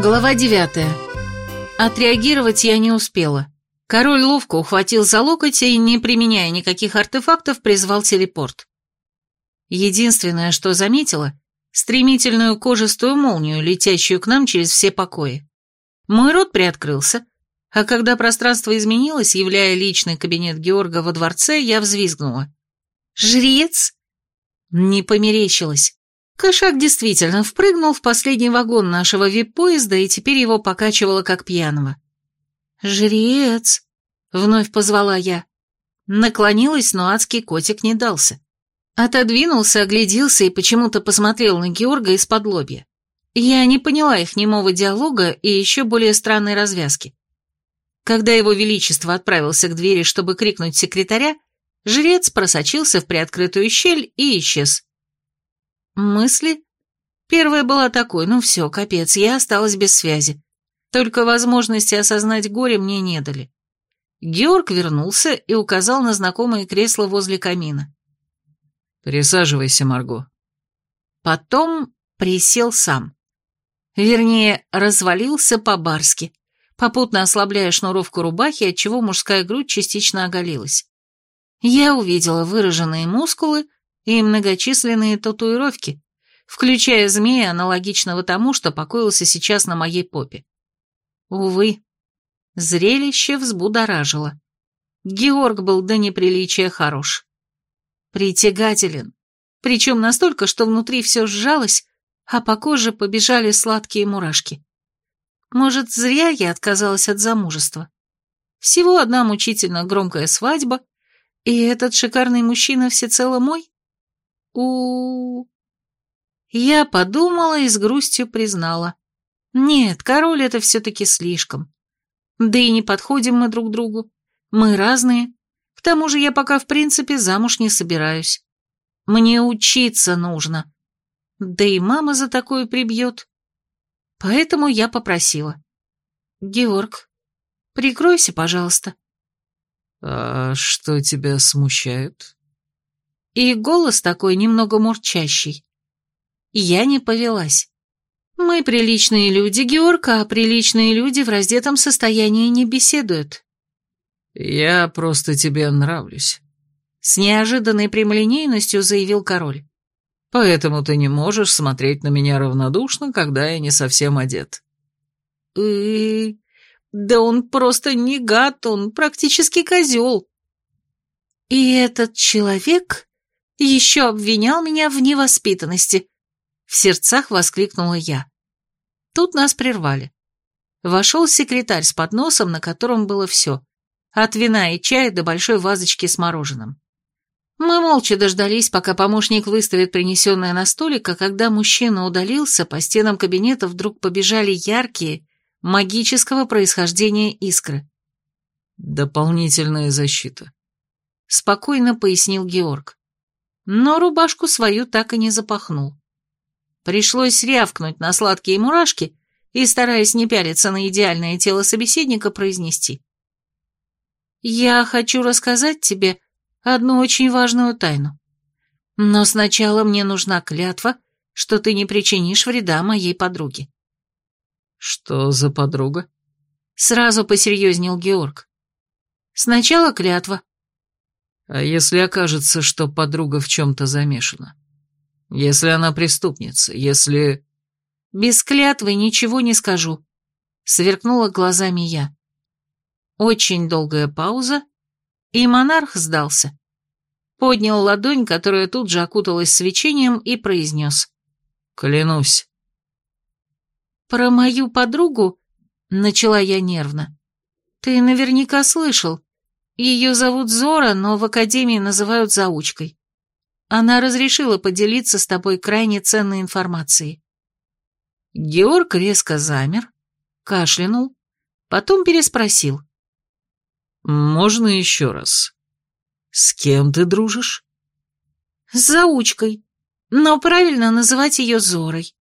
Глава девятая. Отреагировать я не успела. Король ловко ухватил за локоть и, не применяя никаких артефактов, призвал телепорт. Единственное, что заметила, стремительную кожистую молнию, летящую к нам через все покои. Мой рот приоткрылся, а когда пространство изменилось, являя личный кабинет Георга во дворце, я взвизгнула. «Жрец?» Не померещилось. Кошак действительно впрыгнул в последний вагон нашего вип-поезда, и теперь его покачивало как пьяного. «Жрец!» — вновь позвала я. Наклонилась, но адский котик не дался. Отодвинулся, огляделся и почему-то посмотрел на Георга из-под лобья. Я не поняла их немого диалога и еще более странной развязки. Когда его величество отправился к двери, чтобы крикнуть секретаря, жрец просочился в приоткрытую щель и исчез. Мысли? Первая была такой, ну все, капец, я осталась без связи. Только возможности осознать горе мне не дали. Георг вернулся и указал на знакомое кресло возле камина. «Присаживайся, Марго». Потом присел сам. Вернее, развалился по-барски, попутно ослабляя шнуровку рубахи, отчего мужская грудь частично оголилась. Я увидела выраженные мускулы и многочисленные татуировки, включая змея, аналогичного тому, что покоился сейчас на моей попе. Увы, зрелище взбудоражило. Георг был до неприличия хорош. Притягателен, причем настолько, что внутри все сжалось, а по коже побежали сладкие мурашки. Может, зря я отказалась от замужества. Всего одна мучительно громкая свадьба, и этот шикарный мужчина всецело мой? У. Я подумала и с грустью признала. Нет, король это все-таки слишком. Да и не подходим мы друг другу. Мы разные. К тому же я пока в принципе замуж не собираюсь. Мне учиться нужно. Да и мама за такое прибьет. Поэтому я попросила. Георг, прикройся, пожалуйста. А что тебя смущает? И голос такой немного мурчащий. Я не повелась. Мы приличные люди, Георг, а приличные люди в раздетом состоянии не беседуют. Я просто тебе нравлюсь. С неожиданной прямолинейностью заявил король. Поэтому ты не можешь смотреть на меня равнодушно, когда я не совсем одет. И... Да он просто не гад, он практически козел. И этот человек еще обвинял меня в невоспитанности. В сердцах воскликнула я. Тут нас прервали. Вошел секретарь с подносом, на котором было все. От вина и чая до большой вазочки с мороженым. Мы молча дождались, пока помощник выставит принесенное на столик, а когда мужчина удалился, по стенам кабинета вдруг побежали яркие, магического происхождения искры. «Дополнительная защита», — спокойно пояснил Георг. Но рубашку свою так и не запахнул. Пришлось рявкнуть на сладкие мурашки и, стараясь не пялиться на идеальное тело собеседника, произнести. «Я хочу рассказать тебе одну очень важную тайну. Но сначала мне нужна клятва, что ты не причинишь вреда моей подруге». «Что за подруга?» Сразу посерьезнел Георг. «Сначала клятва». «А если окажется, что подруга в чем-то замешана? Если она преступница, если...» «Без клятвы ничего не скажу», — сверкнула глазами я. Очень долгая пауза, и монарх сдался. Поднял ладонь, которая тут же окуталась свечением, и произнес. «Клянусь». «Про мою подругу?» — начала я нервно. «Ты наверняка слышал. Ее зовут Зора, но в академии называют заучкой. Она разрешила поделиться с тобой крайне ценной информацией». Георг резко замер, кашлянул, потом переспросил. «Можно еще раз? С кем ты дружишь?» «С заучкой, но правильно называть ее Зорой».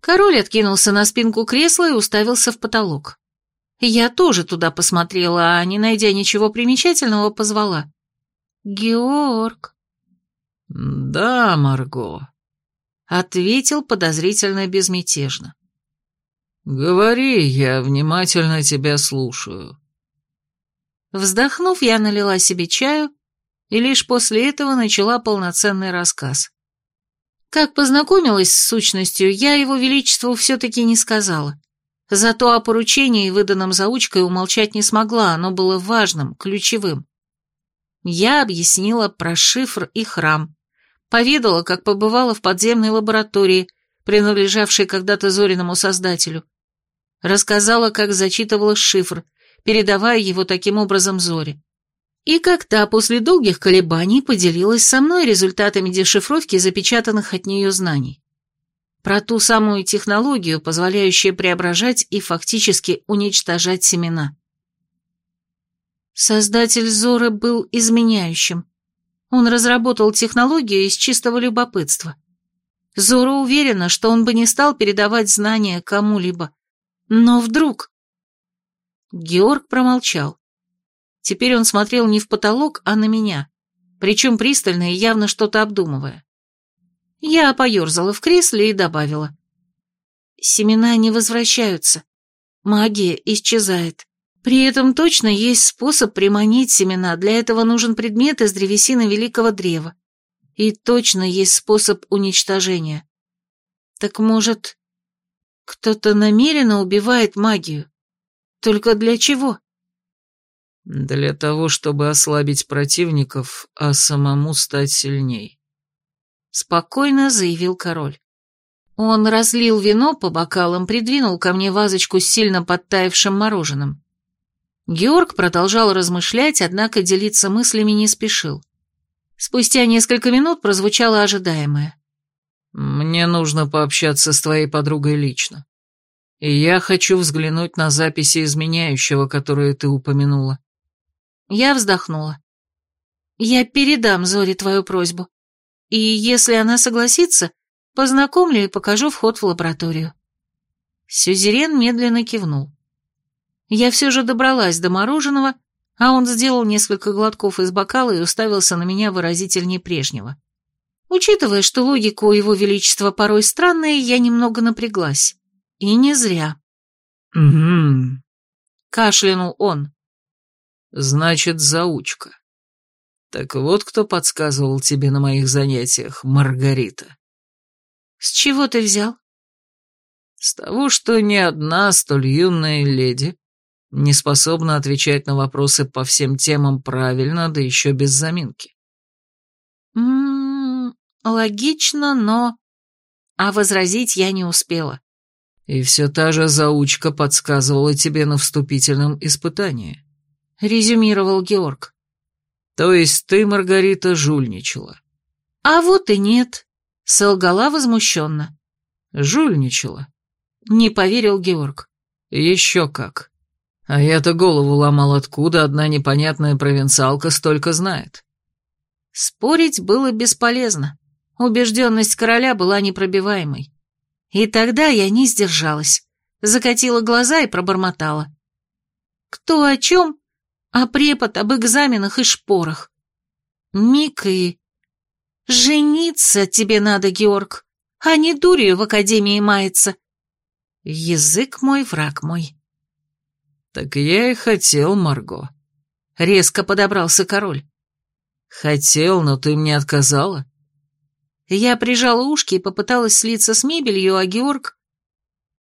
Король откинулся на спинку кресла и уставился в потолок. Я тоже туда посмотрела, а не найдя ничего примечательного, позвала. «Георг». «Да, Марго», — ответил подозрительно безмятежно. «Говори, я внимательно тебя слушаю». Вздохнув, я налила себе чаю и лишь после этого начала полноценный рассказ. Как познакомилась с сущностью, я его величеству все-таки не сказала. Зато о поручении, выданном заучкой, умолчать не смогла, оно было важным, ключевым. Я объяснила про шифр и храм, поведала, как побывала в подземной лаборатории, принадлежавшей когда-то Зориному создателю. Рассказала, как зачитывала шифр, передавая его таким образом Зоре. И как-то после долгих колебаний поделилась со мной результатами дешифровки запечатанных от нее знаний. Про ту самую технологию, позволяющую преображать и фактически уничтожать семена. Создатель Зоры был изменяющим. Он разработал технологию из чистого любопытства. Зора уверена, что он бы не стал передавать знания кому-либо. Но вдруг... Георг промолчал. Теперь он смотрел не в потолок, а на меня, причем пристально и явно что-то обдумывая. Я поерзала в кресле и добавила. Семена не возвращаются. Магия исчезает. При этом точно есть способ приманить семена, для этого нужен предмет из древесины великого древа. И точно есть способ уничтожения. Так может, кто-то намеренно убивает магию? Только для чего? Для того, чтобы ослабить противников, а самому стать сильней. Спокойно заявил король. Он разлил вино по бокалам, придвинул ко мне вазочку с сильно подтаявшим мороженым. Георг продолжал размышлять, однако делиться мыслями не спешил. Спустя несколько минут прозвучало ожидаемое. «Мне нужно пообщаться с твоей подругой лично. И я хочу взглянуть на записи изменяющего, которые ты упомянула». Я вздохнула. «Я передам Зоре твою просьбу. И если она согласится, познакомлю и покажу вход в лабораторию». Сюзерен медленно кивнул. Я все же добралась до мороженого, а он сделал несколько глотков из бокала и уставился на меня выразительнее прежнего. Учитывая, что логика у его величества порой странная, я немного напряглась. И не зря. «Угу», — кашлянул он. «Значит, заучка. Так вот кто подсказывал тебе на моих занятиях, Маргарита». «С чего ты взял?» «С того, что ни одна столь юная леди не способна отвечать на вопросы по всем темам правильно, да еще без заминки. Ммм, логично, но... А возразить я не успела. И все та же заучка подсказывала тебе на вступительном испытании. Резюмировал Георг. То есть ты, Маргарита, жульничала. А вот и нет, солгала возмущенно. Жульничала. Не поверил Георг. Еще как. А я-то голову ломал, откуда одна непонятная провинциалка столько знает. Спорить было бесполезно. Убежденность короля была непробиваемой. И тогда я не сдержалась, закатила глаза и пробормотала. Кто о чем? А препод об экзаменах и шпорах. Мик и... Жениться тебе надо, Георг, а не дурью в академии мается. Язык мой, враг мой. «Так я и хотел, Марго». Резко подобрался король. «Хотел, но ты мне отказала». Я прижала ушки и попыталась слиться с мебелью, а Георг...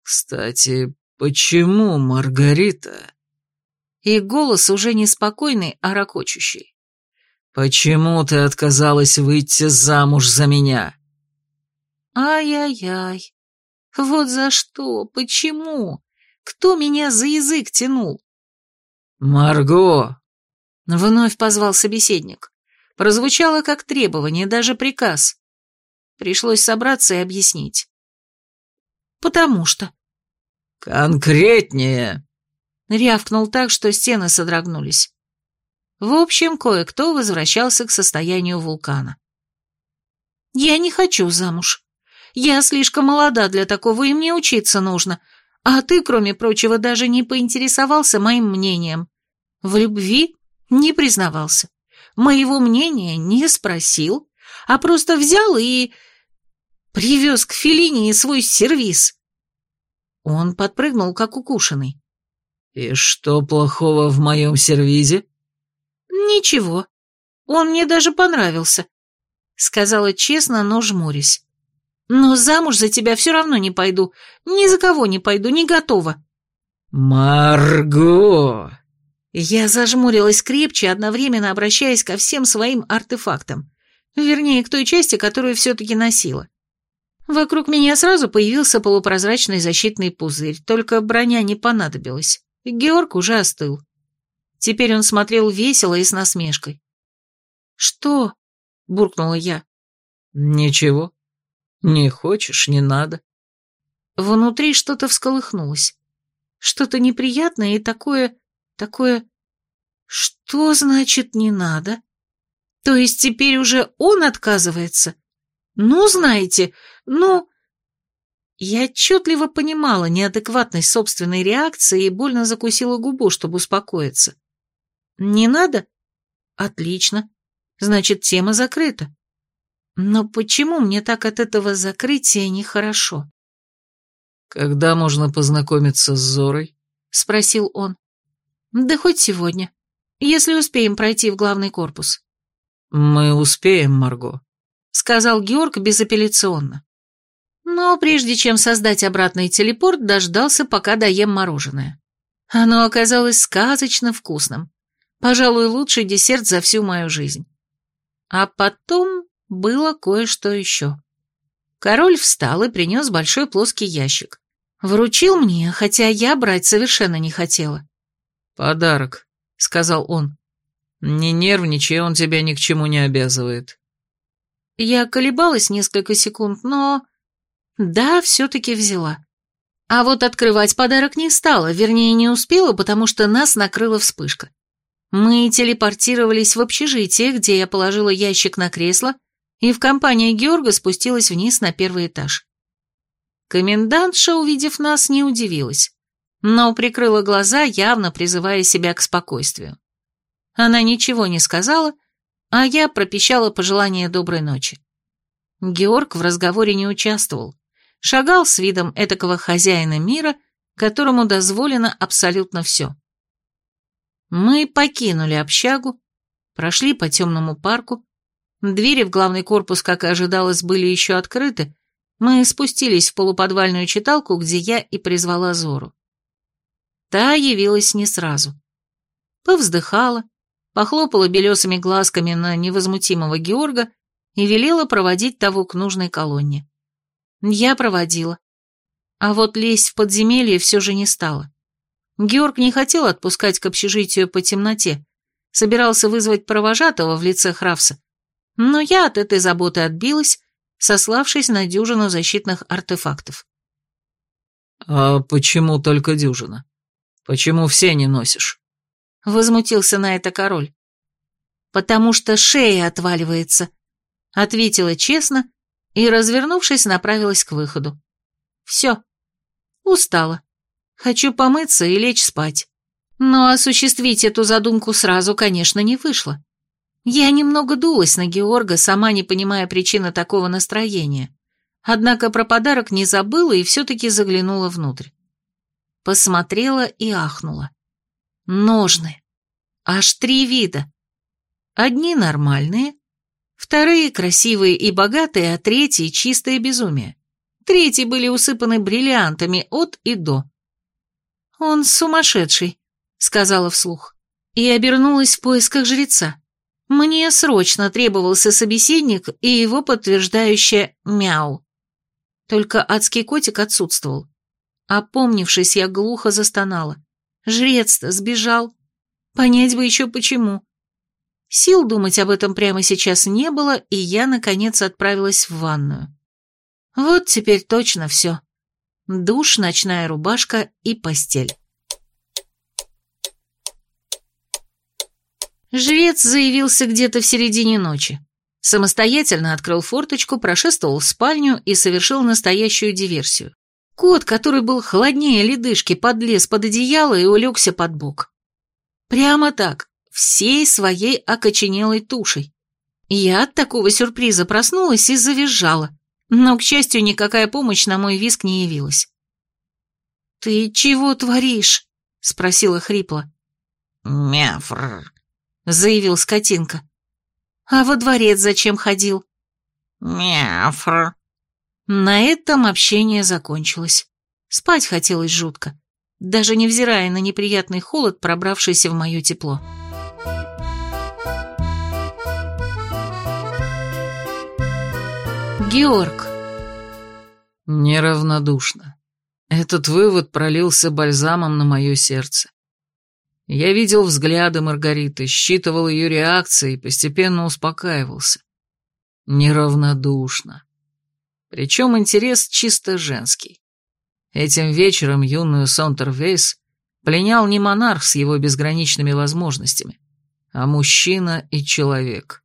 «Кстати, почему Маргарита?» И голос уже не спокойный, а ракочущий. «Почему ты отказалась выйти замуж за меня?» «Ай-яй-яй, вот за что, почему?» Кто меня за язык тянул? «Марго!» — вновь позвал собеседник. Прозвучало как требование, даже приказ. Пришлось собраться и объяснить. «Потому что...» «Конкретнее!» — рявкнул так, что стены содрогнулись. В общем, кое-кто возвращался к состоянию вулкана. «Я не хочу замуж. Я слишком молода для такого, и мне учиться нужно, а ты, кроме прочего, даже не поинтересовался моим мнением. В любви не признавался. Моего мнения не спросил, а просто взял и... привез к Феллине свой сервиз. Он подпрыгнул, как укушенный. «И что плохого в моем сервизе?» «Ничего. Он мне даже понравился», — сказала честно, но жмурясь. «Но замуж за тебя все равно не пойду. Ни за кого не пойду, не готова». «Марго!» Я зажмурилась крепче, одновременно обращаясь ко всем своим артефактам. Вернее, к той части, которую все-таки носила. Вокруг меня сразу появился полупрозрачный защитный пузырь, только броня не понадобилась. Георг уже остыл. Теперь он смотрел весело и с насмешкой. «Что?» — буркнула я. «Ничего. Не хочешь, не надо». Внутри что-то всколыхнулось. Что-то неприятное и такое... такое... Что значит «не надо»? То есть теперь уже он отказывается? Ну, знаете, ну... Я отчетливо понимала неадекватность собственной реакции и больно закусила губу, чтобы успокоиться. Не надо? Отлично. Значит, тема закрыта. Но почему мне так от этого закрытия нехорошо? «Когда можно познакомиться с Зорой?» — спросил он. «Да хоть сегодня, если успеем пройти в главный корпус». «Мы успеем, Марго», — сказал Георг безапелляционно. Но прежде чем создать обратный телепорт, дождался, пока доем мороженое. Оно оказалось сказочно вкусным. Пожалуй, лучший десерт за всю мою жизнь. А потом было кое-что еще. Король встал и принес большой плоский ящик. Вручил мне, хотя я брать совершенно не хотела. «Подарок», — сказал он. «Не нервничай, он тебя ни к чему не обязывает». Я колебалась несколько секунд, но... Да, все-таки взяла. А вот открывать подарок не стала, вернее, не успела, потому что нас накрыла вспышка. Мы телепортировались в общежитие, где я положила ящик на кресло, и в компании Георга спустилась вниз на первый этаж. Комендантша, увидев нас, не удивилась, но прикрыла глаза, явно призывая себя к спокойствию. Она ничего не сказала, а я пропищала пожелание доброй ночи. Георг в разговоре не участвовал, шагал с видом этакого хозяина мира, которому дозволено абсолютно все. Мы покинули общагу, прошли по темному парку, двери в главный корпус, как и ожидалось, были еще открыты, мы спустились в полуподвальную читалку, где я и призвала Зору. Та явилась не сразу. Повздыхала, похлопала белесыми глазками на невозмутимого Георга и велела проводить того к нужной колонне. Я проводила. А вот лезть в подземелье все же не стала. Георг не хотел отпускать к общежитию по темноте, собирался вызвать провожатого в лице Хравса, но я от этой заботы отбилась сославшись на дюжину защитных артефактов. «А почему только дюжина? Почему все не носишь?» Возмутился на это король. «Потому что шея отваливается», — ответила честно и, развернувшись, направилась к выходу. «Все. Устала. Хочу помыться и лечь спать. Но осуществить эту задумку сразу, конечно, не вышло. Я немного дулась на Георга, сама не понимая причины такого настроения. Однако про подарок не забыла и все-таки заглянула внутрь. Посмотрела и ахнула. Ножны. Аж три вида. Одни нормальные, вторые красивые и богатые, а третьи чистое безумие. Третьи были усыпаны бриллиантами от и до. «Он сумасшедший», — сказала вслух, и обернулась в поисках жреца. Мне срочно требовался собеседник и его подтверждающее «мяу». Только адский котик отсутствовал. Опомнившись, я глухо застонала. Жрец-то сбежал. Понять бы еще почему. Сил думать об этом прямо сейчас не было, и я, наконец, отправилась в ванную. Вот теперь точно все. Душ, ночная рубашка и постель. Жрец заявился где-то в середине ночи. Самостоятельно открыл форточку, прошествовал в спальню и совершил настоящую диверсию. Кот, который был холоднее ледышки, подлез под одеяло и улегся под бок. Прямо так, всей своей окоченелой тушей. Я от такого сюрприза проснулась и завизжала, но, к счастью, никакая помощь на мой виск не явилась. «Ты чего творишь?» — спросила хрипло. «Мяфр», — заявил скотинка. «А во дворец зачем ходил?» «Мяфр». На этом общение закончилось. Спать хотелось жутко, даже невзирая на неприятный холод, пробравшийся в мое тепло. Георг. Неравнодушно. Этот вывод пролился бальзамом на мое сердце. Я видел взгляды Маргариты, считывал ее реакции и постепенно успокаивался. Неравнодушно. Причем интерес чисто женский. Этим вечером юную Сонтервейс пленял не монарх с его безграничными возможностями, а мужчина и человек.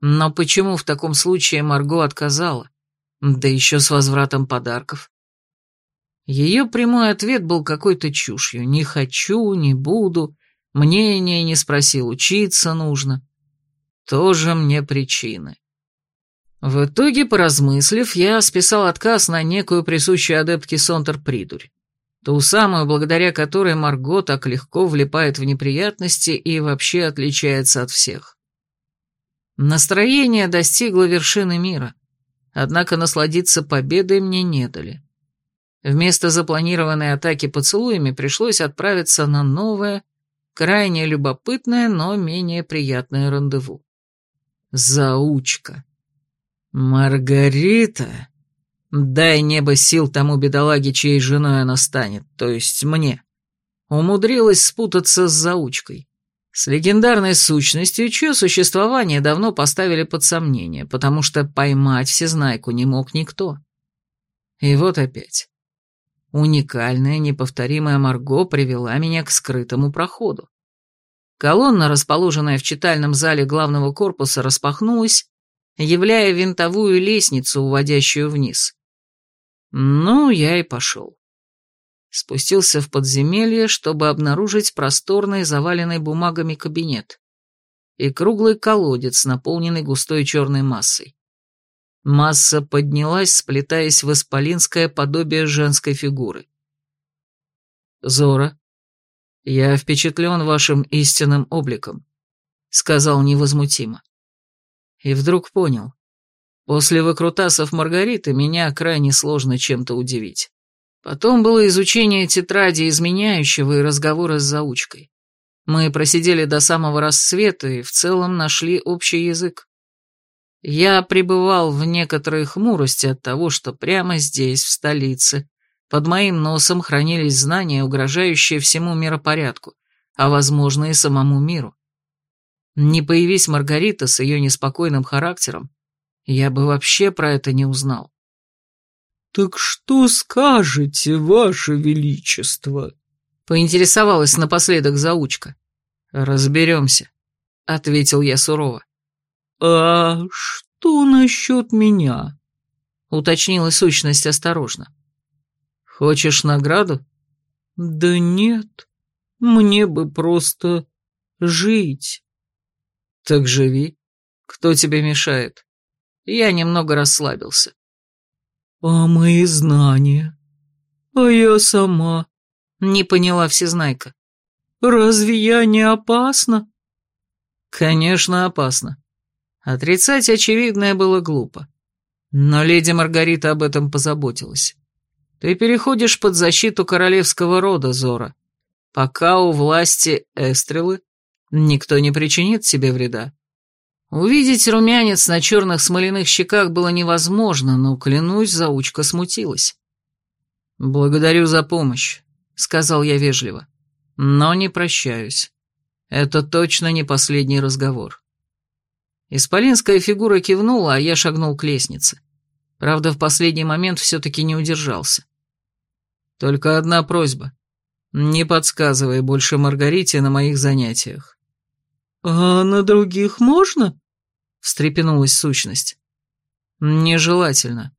Но почему в таком случае Марго отказала? Да еще с возвратом подарков. Ее прямой ответ был какой-то чушью. «Не хочу, не буду, мнения не спросил, учиться нужно». Тоже мне причины. В итоге, поразмыслив, я списал отказ на некую присущую адептке Сонтер придурь. Ту самую, благодаря которой Марго так легко влипает в неприятности и вообще отличается от всех. Настроение достигло вершины мира, однако насладиться победой мне не дали. Вместо запланированной атаки поцелуями пришлось отправиться на новое, крайне любопытное, но менее приятное рандеву. Заучка. Маргарита? Дай небо сил тому бедолаге, чьей женой она станет, то есть мне. Умудрилась спутаться с заучкой. С легендарной сущностью, чье существование давно поставили под сомнение, потому что поймать всезнайку не мог никто. И вот опять. Уникальная, неповторимая Марго привела меня к скрытому проходу. Колонна, расположенная в читальном зале главного корпуса, распахнулась, являя винтовую лестницу, уводящую вниз. Ну, я и пошел. Спустился в подземелье, чтобы обнаружить просторный, заваленный бумагами кабинет и круглый колодец, наполненный густой черной массой. Масса поднялась, сплетаясь в исполинское подобие женской фигуры. «Зора, я впечатлен вашим истинным обликом», — сказал невозмутимо. И вдруг понял. После выкрутасов Маргариты меня крайне сложно чем-то удивить. Потом было изучение тетради изменяющего и разговоры с заучкой. Мы просидели до самого рассвета и в целом нашли общий язык. Я пребывал в некоторой хмурости от того, что прямо здесь, в столице, под моим носом хранились знания, угрожающие всему миропорядку, а, возможно, и самому миру. Не появись Маргарита с ее неспокойным характером, я бы вообще про это не узнал. «Так что скажете, ваше величество?» — поинтересовалась напоследок заучка. «Разберемся», — ответил я сурово. «А что насчет меня?» — уточнила сущность осторожно. «Хочешь награду?» «Да нет, мне бы просто жить». «Так живи. Кто тебе мешает?» Я немного расслабился. «А мои знания? А я сама?» Не поняла Всезнайка. «Разве я не опасна?» «Конечно, опасно. Отрицать очевидное было глупо. Но леди Маргарита об этом позаботилась. Ты переходишь под защиту королевского рода, Зора. Пока у власти Эстрелы, никто не причинит тебе вреда. Увидеть румянец на черных смоляных щеках было невозможно, но, клянусь, заучка смутилась. «Благодарю за помощь», — сказал я вежливо, — «но не прощаюсь. Это точно не последний разговор». Исполинская фигура кивнула, а я шагнул к лестнице. Правда, в последний момент все-таки не удержался. Только одна просьба. Не подсказывай больше Маргарите на моих занятиях. «А на других можно?» — встрепенулась сущность. «Нежелательно,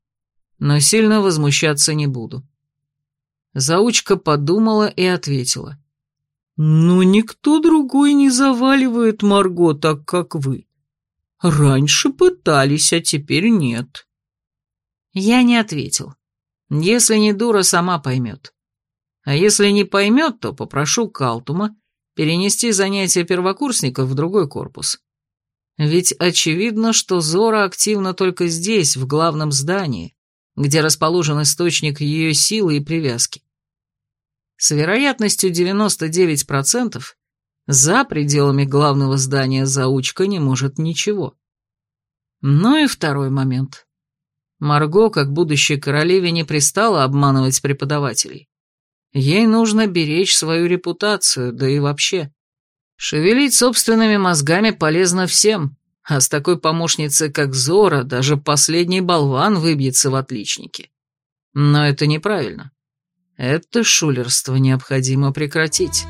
но сильно возмущаться не буду». Заучка подумала и ответила. «Но никто другой не заваливает Марго так, как вы. Раньше пытались, а теперь нет. Я не ответил. Если не дура, сама поймет. А если не поймет, то попрошу Калтума перенести занятия первокурсников в другой корпус. Ведь очевидно, что Зора активна только здесь, в главном здании, где расположен источник ее силы и привязки. С вероятностью 99% за пределами главного здания заучка не может ничего. Ну и второй момент. Марго, как будущей королеве, не пристала обманывать преподавателей. Ей нужно беречь свою репутацию, да и вообще. Шевелить собственными мозгами полезно всем, а с такой помощницей, как Зора, даже последний болван выбьется в отличники. Но это неправильно. Это шулерство необходимо прекратить.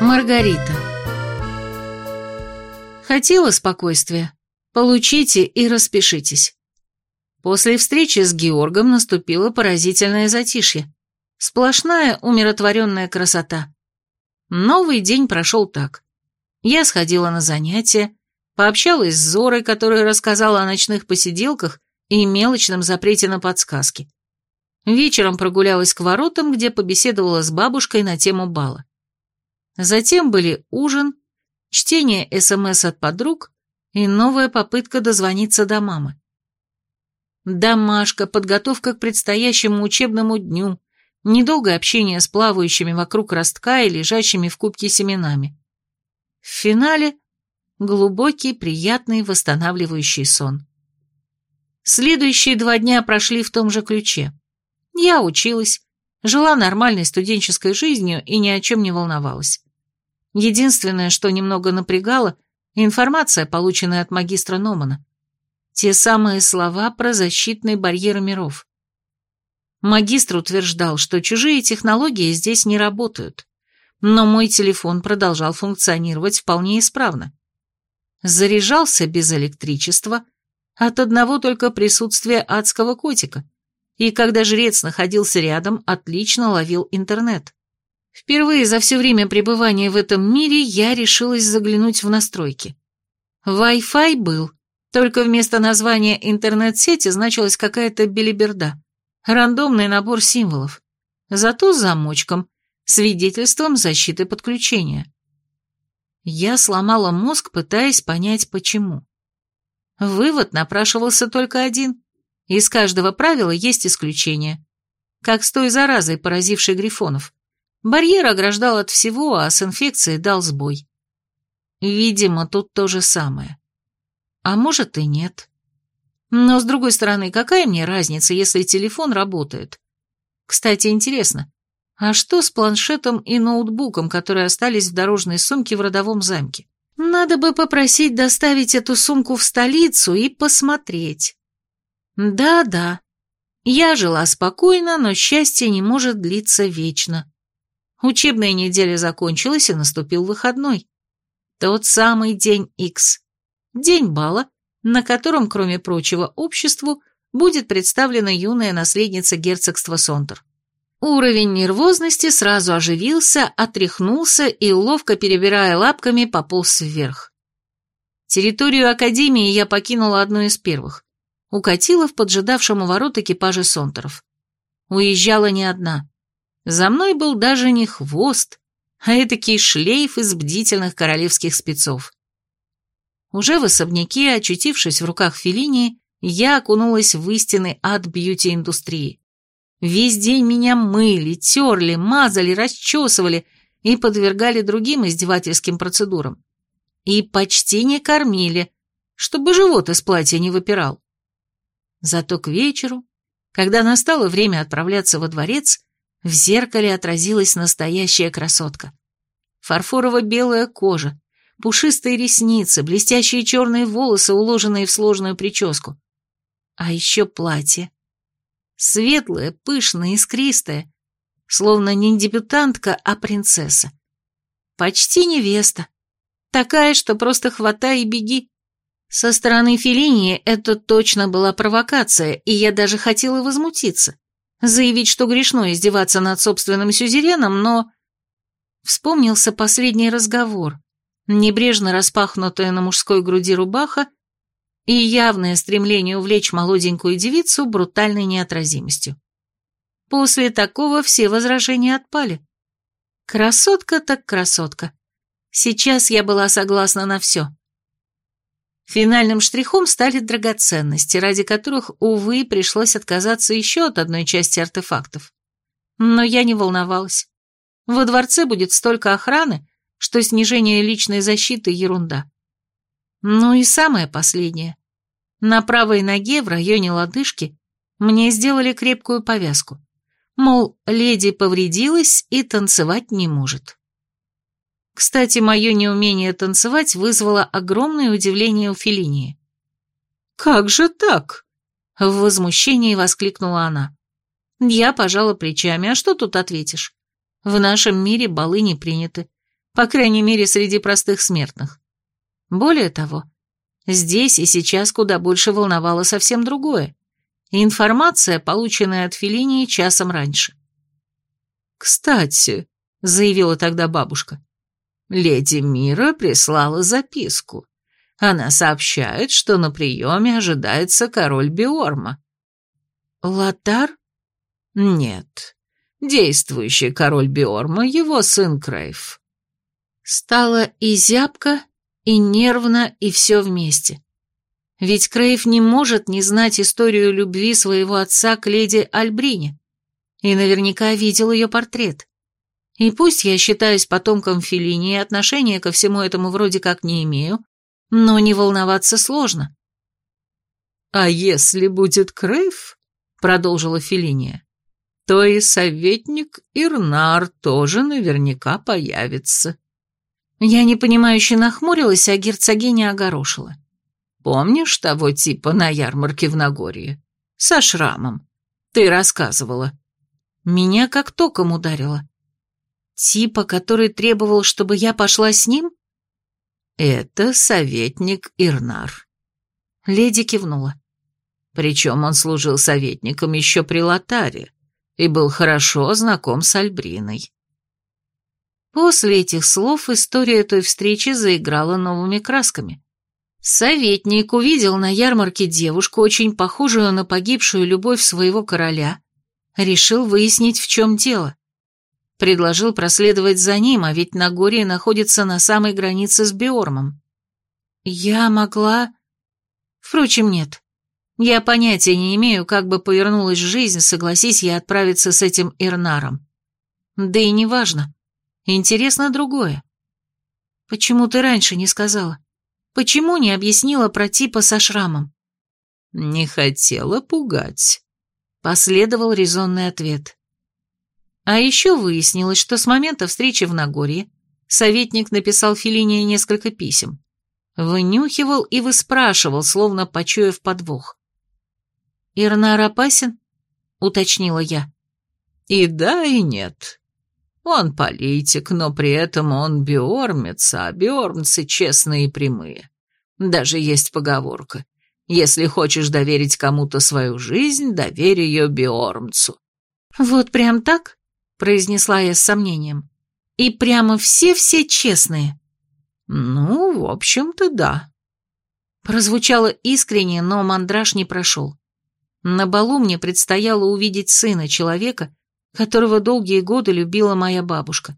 Маргарита Хотела спокойствия? Получите и распишитесь. После встречи с Георгом наступило поразительное затишье. Сплошная умиротворенная красота. Новый день прошел так. Я сходила на занятия, пообщалась с Зорой, которая рассказала о ночных посиделках и мелочном запрете на подсказки. Вечером прогулялась к воротам, где побеседовала с бабушкой на тему бала. Затем были ужин, чтение СМС от подруг и новая попытка дозвониться до мамы. Домашка, подготовка к предстоящему учебному дню, недолгое общение с плавающими вокруг ростка и лежащими в кубке семенами. В финале глубокий, приятный, восстанавливающий сон. Следующие два дня прошли в том же ключе. Я училась, жила нормальной студенческой жизнью и ни о чем не волновалась. Единственное, что немного напрягало, информация, полученная от магистра Номана. Те самые слова про защитный барьер миров. Магистр утверждал, что чужие технологии здесь не работают, но мой телефон продолжал функционировать вполне исправно. Заряжался без электричества, от одного только присутствия адского котика, и когда жрец находился рядом, отлично ловил интернет. Впервые за все время пребывания в этом мире я решилась заглянуть в настройки. Wi-Fi был, только вместо названия интернет-сети значилась какая-то белиберда, рандомный набор символов, зато с замочком, свидетельством защиты подключения. Я сломала мозг, пытаясь понять, почему. Вывод напрашивался только один. Из каждого правила есть исключение. Как с той заразой, поразившей грифонов. Барьер ограждал от всего, а с инфекцией дал сбой. Видимо, тут то же самое. А может и нет. Но, с другой стороны, какая мне разница, если телефон работает? Кстати, интересно, а что с планшетом и ноутбуком, которые остались в дорожной сумке в родовом замке? Надо бы попросить доставить эту сумку в столицу и посмотреть. Да-да, я жила спокойно, но счастье не может длиться вечно. Учебная неделя закончилась, и наступил выходной. Тот самый день X. День бала, на котором, кроме прочего, обществу будет представлена юная наследница герцогства Сонтер. Уровень нервозности сразу оживился, отряхнулся и, ловко перебирая лапками, пополз вверх. Территорию Академии я покинула одной из первых. Укатила в поджидавшем у ворот экипаже Сонтеров. Уезжала не одна. За мной был даже не хвост, а этакий шлейф из бдительных королевских спецов. Уже в особняке, очутившись в руках Феллини, я окунулась в истинный ад бьюти-индустрии. Весь день меня мыли, терли, мазали, расчесывали и подвергали другим издевательским процедурам. И почти не кормили, чтобы живот из платья не выпирал. Зато к вечеру, когда настало время отправляться во дворец, в зеркале отразилась настоящая красотка. Фарфорово-белая кожа, пушистые ресницы, блестящие черные волосы, уложенные в сложную прическу. А еще платье светлая, пышная, искристая, словно не дебютантка, а принцесса. Почти невеста. Такая, что просто хватай и беги. Со стороны Феллини это точно была провокация, и я даже хотела возмутиться. Заявить, что грешно издеваться над собственным сюзереном, но... Вспомнился последний разговор. Небрежно распахнутая на мужской груди рубаха и явное стремление увлечь молоденькую девицу брутальной неотразимостью. После такого все возражения отпали. Красотка так красотка. Сейчас я была согласна на все. Финальным штрихом стали драгоценности, ради которых, увы, пришлось отказаться еще от одной части артефактов. Но я не волновалась. Во дворце будет столько охраны, что снижение личной защиты – ерунда. Ну и самое последнее. На правой ноге в районе лодыжки мне сделали крепкую повязку. Мол, леди повредилась и танцевать не может. Кстати, мое неумение танцевать вызвало огромное удивление у Феллинии. «Как же так?» — в возмущении воскликнула она. Я пожала плечами, а что тут ответишь? В нашем мире балы не приняты, по крайней мере, среди простых смертных. Более того, здесь и сейчас куда больше волновало совсем другое. Информация, полученная от Феллинии часом раньше. «Кстати», — заявила тогда бабушка, Леди Мира прислала записку. Она сообщает, что на приеме ожидается король Биорма. Латар? Нет. Действующий король Биорма, его сын Крейв. Стало и зябко, и нервно, и все вместе. Ведь Крейв не может не знать историю любви своего отца к леди Альбрине, и наверняка видел ее портрет. И пусть я считаюсь потомком Филини и отношения ко всему этому вроде как не имею, но не волноваться сложно. «А если будет Крейв?» — продолжила Филиния, «то и советник Ирнар тоже наверняка появится». Я непонимающе нахмурилась, а герцогиня огорошила. «Помнишь того типа на ярмарке в Нагорье? Со шрамом. Ты рассказывала». Меня как током ударило. Типа, который требовал, чтобы я пошла с ним? Это советник Ирнар. Леди кивнула. Причем он служил советником еще при Лотаре и был хорошо знаком с Альбриной. После этих слов история той встречи заиграла новыми красками. Советник увидел на ярмарке девушку, очень похожую на погибшую любовь своего короля, решил выяснить, в чем дело. Предложил проследовать за ним, а ведь Нагорье находится на самой границе с Биормом. Я могла... Впрочем, нет. Я понятия не имею, как бы повернулась жизнь, согласись я отправиться с этим Ирнаром. Да и не важно. Интересно другое. Почему ты раньше не сказала? Почему не объяснила про типа со шрамом? Не хотела пугать. Последовал резонный ответ. А еще выяснилось, что с момента встречи в Нагорье советник написал Филине несколько писем. Вынюхивал и выспрашивал, словно почуяв подвох. «Ирнар опасен?» — уточнила я. «И да, и нет. Он политик, но при этом он биормец, а биормцы честные и прямые. Даже есть поговорка. Если хочешь доверить кому-то свою жизнь, доверь ее биормцу». «Вот прям так?» произнесла я с сомнением. «И прямо все-все честные?» «Ну, в общем-то, да». Прозвучало искренне, но мандраж не прошел. На балу мне предстояло увидеть сына человека, которого долгие годы любила моя бабушка.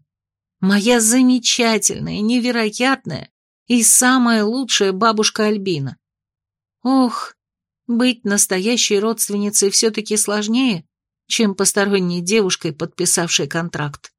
Моя замечательная, невероятная и самая лучшая бабушка Альбина. Ох, быть настоящей родственницей все-таки сложнее, чем посторонней девушкой, подписавшей контракт.